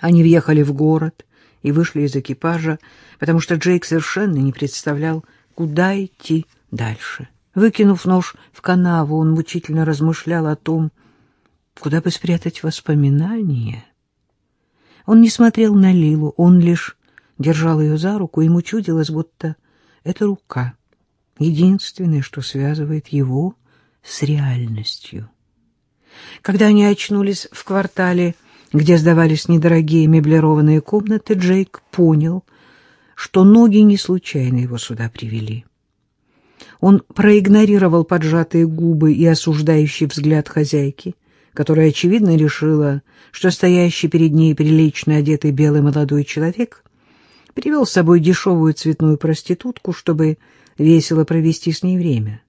Они въехали в город и вышли из экипажа, потому что Джейк совершенно не представлял, куда идти дальше. Выкинув нож в канаву, он мучительно размышлял о том, куда бы спрятать воспоминания. Он не смотрел на Лилу, он лишь держал ее за руку, ему чудилось, будто эта рука — единственное, что связывает его с реальностью. Когда они очнулись в квартале, где сдавались недорогие меблированные комнаты, Джейк понял, что ноги не случайно его сюда привели. Он проигнорировал поджатые губы и осуждающий взгляд хозяйки, которая, очевидно, решила, что стоящий перед ней прилично одетый белый молодой человек привел с собой дешевую цветную проститутку, чтобы весело провести с ней время.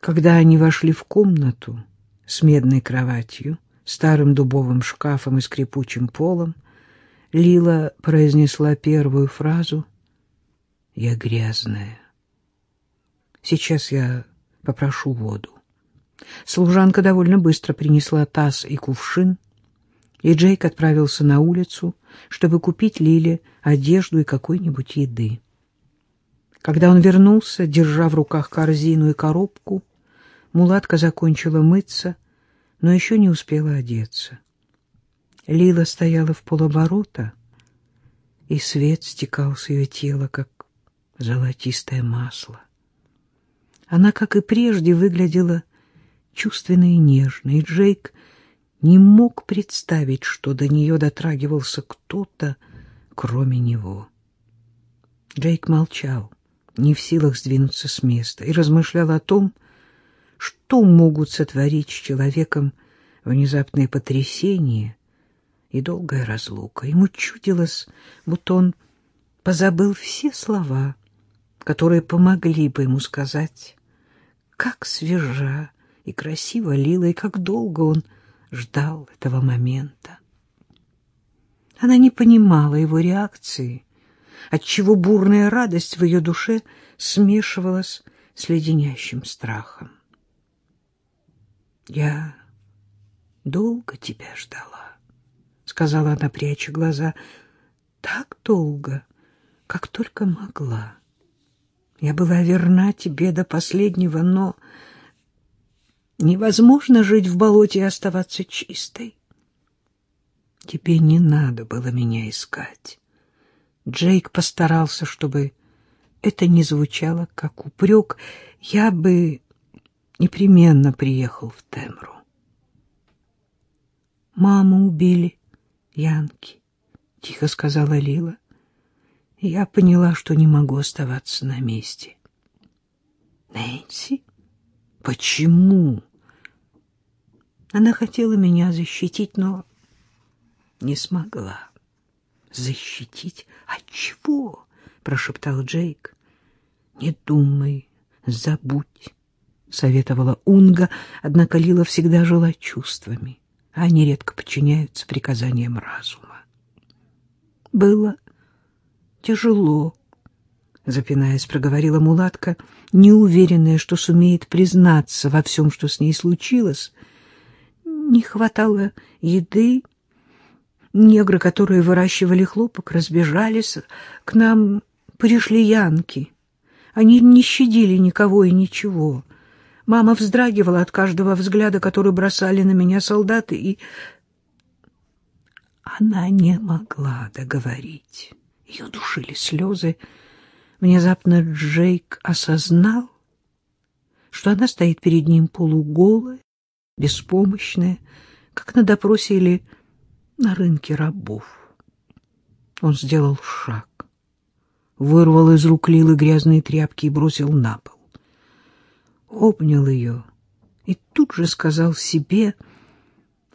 Когда они вошли в комнату с медной кроватью, старым дубовым шкафом и скрипучим полом, Лила произнесла первую фразу «Я грязная». «Сейчас я попрошу воду». Служанка довольно быстро принесла таз и кувшин, и Джейк отправился на улицу, чтобы купить Лиле одежду и какой-нибудь еды. Когда он вернулся, держа в руках корзину и коробку, мулатка закончила мыться, но еще не успела одеться. Лила стояла в полоборота, и свет стекал с ее тела, как золотистое масло. Она, как и прежде, выглядела чувственной и нежной, и Джейк не мог представить, что до нее дотрагивался кто-то, кроме него. Джейк молчал, не в силах сдвинуться с места, и размышлял о том, что могут сотворить с человеком внезапные потрясения и долгая разлука. Ему чудилось, будто он позабыл все слова, которые помогли бы ему сказать, как свежа и красиво Лила, и как долго он ждал этого момента. Она не понимала его реакции, отчего бурная радость в ее душе смешивалась с леденящим страхом. «Я долго тебя ждала», — сказала она, пряча глаза, — «так долго, как только могла. Я была верна тебе до последнего, но невозможно жить в болоте и оставаться чистой. Тебе не надо было меня искать». Джейк постарался, чтобы это не звучало как упрек. Я бы непременно приехал в Темру. «Маму убили, Янки», — тихо сказала Лила. Я поняла, что не могу оставаться на месте. «Нэнси? Почему?» Она хотела меня защитить, но не смогла. «Защитить? От чего?» — прошептал Джейк. «Не думай, забудь». — советовала Унга, однако Лила всегда жила чувствами, а они редко подчиняются приказаниям разума. Было тяжело, — запинаясь, проговорила мулатка, неуверенная, что сумеет признаться во всем, что с ней случилось. Не хватало еды. Негры, которые выращивали хлопок, разбежались. К нам пришли янки. Они не щадили никого и ничего. Мама вздрагивала от каждого взгляда, который бросали на меня солдаты, и она не могла договорить. Ее душили слезы. Внезапно Джейк осознал, что она стоит перед ним полуголая, беспомощная, как на допросе или на рынке рабов. Он сделал шаг, вырвал из рук Лилы грязные тряпки и бросил на пол обнял ее и тут же сказал себе,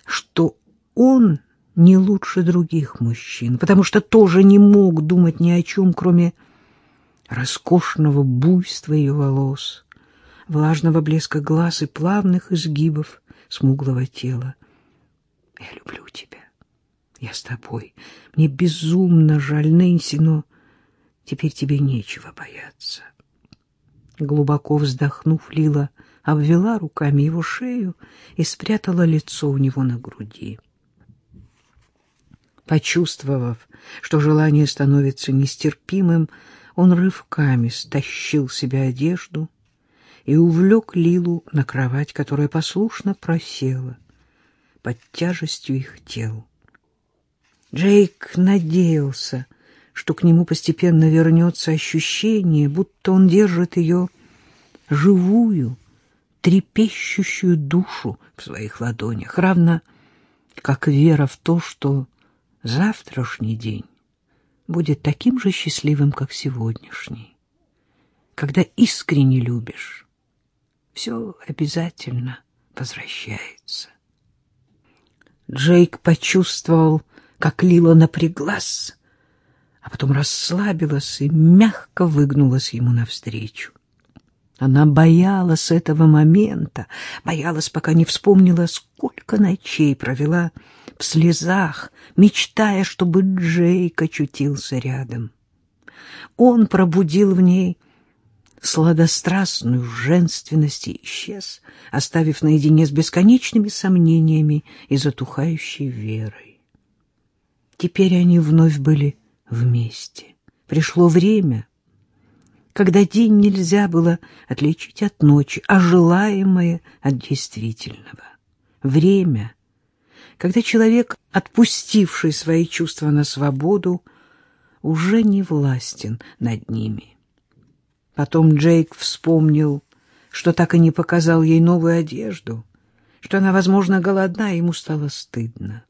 что он не лучше других мужчин, потому что тоже не мог думать ни о чем, кроме роскошного буйства ее волос, влажного блеска глаз и плавных изгибов смуглого тела. «Я люблю тебя. Я с тобой. Мне безумно жаль, Нэнси, но теперь тебе нечего бояться». Глубоко вздохнув, Лила обвела руками его шею и спрятала лицо у него на груди. Почувствовав, что желание становится нестерпимым, он рывками стащил себе одежду и увлек Лилу на кровать, которая послушно просела под тяжестью их тел. Джейк надеялся, что к нему постепенно вернется ощущение, будто он держит ее живую, трепещущую душу в своих ладонях, равно как вера в то, что завтрашний день будет таким же счастливым, как сегодняшний. Когда искренне любишь, все обязательно возвращается. Джейк почувствовал, как Лила напряглась, а потом расслабилась и мягко выгнулась ему навстречу. Она боялась этого момента, боялась, пока не вспомнила, сколько ночей провела в слезах, мечтая, чтобы Джейк очутился рядом. Он пробудил в ней сладострастную женственность и исчез, оставив наедине с бесконечными сомнениями и затухающей верой. Теперь они вновь были вместе. Пришло время, когда день нельзя было отличить от ночи, а желаемое от действительного. Время, когда человек, отпустивший свои чувства на свободу, уже не властен над ними. Потом Джейк вспомнил, что так и не показал ей новую одежду, что она, возможно, голодна, ему стало стыдно.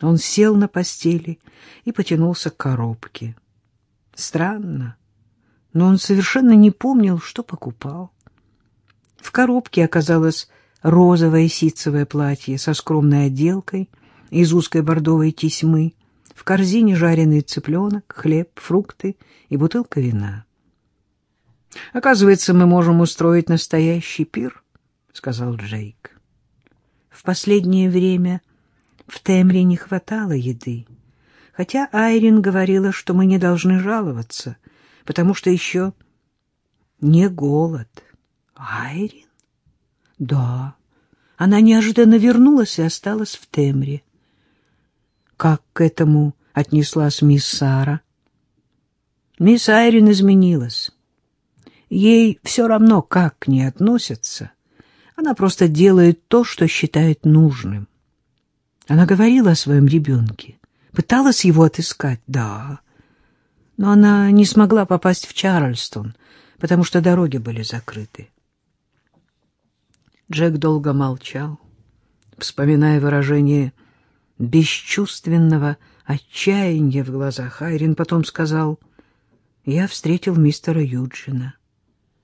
Он сел на постели и потянулся к коробке. Странно, но он совершенно не помнил, что покупал. В коробке оказалось розовое ситцевое платье со скромной отделкой из узкой бордовой тесьмы, в корзине жареный цыпленок, хлеб, фрукты и бутылка вина. «Оказывается, мы можем устроить настоящий пир», — сказал Джейк. В последнее время в Темре не хватало еды, хотя Айрин говорила, что мы не должны жаловаться, потому что еще не голод. Айрин? Да. Она неожиданно вернулась и осталась в Темре. Как к этому отнеслась мисс Сара? Мисс Айрин изменилась. Ей все равно, как к ней относятся. Она просто делает то, что считает нужным. Она говорила о своем ребенке, пыталась его отыскать, да, но она не смогла попасть в Чарльстон, потому что дороги были закрыты. Джек долго молчал, вспоминая выражение бесчувственного отчаяния в глазах Айрин, потом сказал, «Я встретил мистера Юджина.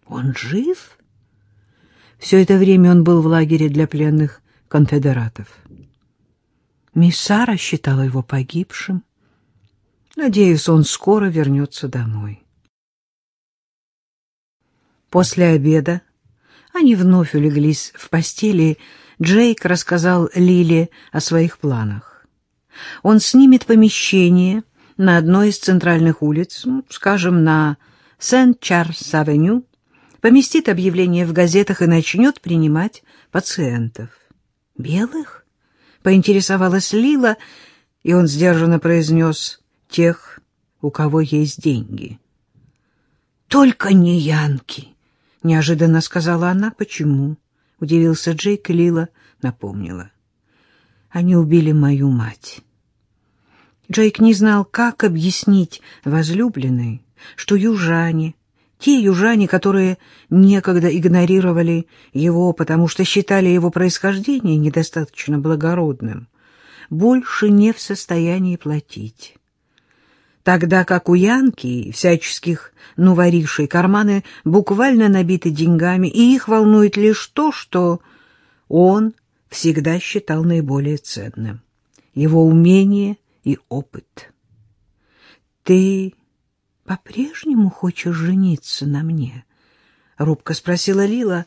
Он жив?» Все это время он был в лагере для пленных конфедератов. Мисс Сара считала его погибшим. Надеюсь, он скоро вернется домой. После обеда они вновь улеглись в постели. Джейк рассказал Лиле о своих планах. Он снимет помещение на одной из центральных улиц, ну, скажем, на Сент-Чарльз-авеню, поместит объявление в газетах и начнет принимать пациентов. «Белых?» — поинтересовалась Лила, и он сдержанно произнес тех, у кого есть деньги. «Только не янки!» — неожиданно сказала она. «Почему?» — удивился Джейк, и Лила напомнила. «Они убили мою мать». Джейк не знал, как объяснить возлюбленной, что южане, те южане, которые некогда игнорировали его, потому что считали его происхождение недостаточно благородным, больше не в состоянии платить тогда как у Янки всяческих новоришей карманы буквально набиты деньгами, и их волнует лишь то, что он всегда считал наиболее ценным — его умение и опыт. «Ты по-прежнему хочешь жениться на мне?» — робко спросила Лила.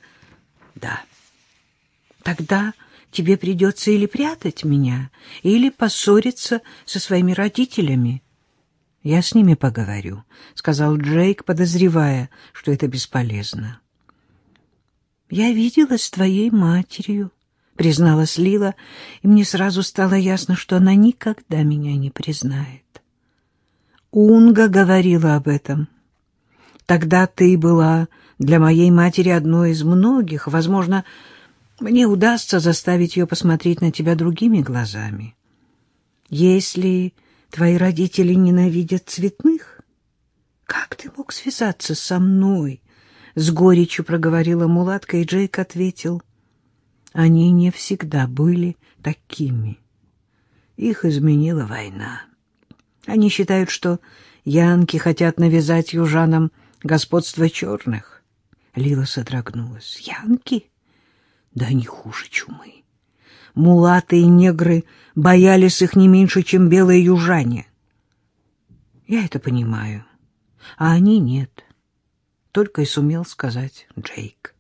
«Да». «Тогда тебе придется или прятать меня, или поссориться со своими родителями». «Я с ними поговорю», — сказал Джейк, подозревая, что это бесполезно. «Я виделась с твоей матерью», —— призналась Лила, и мне сразу стало ясно, что она никогда меня не признает. Унга говорила об этом. Тогда ты была для моей матери одной из многих. Возможно, мне удастся заставить ее посмотреть на тебя другими глазами. Если твои родители ненавидят цветных, как ты мог связаться со мной? С горечью проговорила мулатка, и Джейк ответил, они не всегда были такими. Их изменила война. Они считают, что янки хотят навязать южанам господство черных. Лила содрогнулась. Янки? Да не хуже чумы. Мулаты и негры боялись их не меньше, чем белые южане. Я это понимаю, а они нет. Только и сумел сказать Джейк.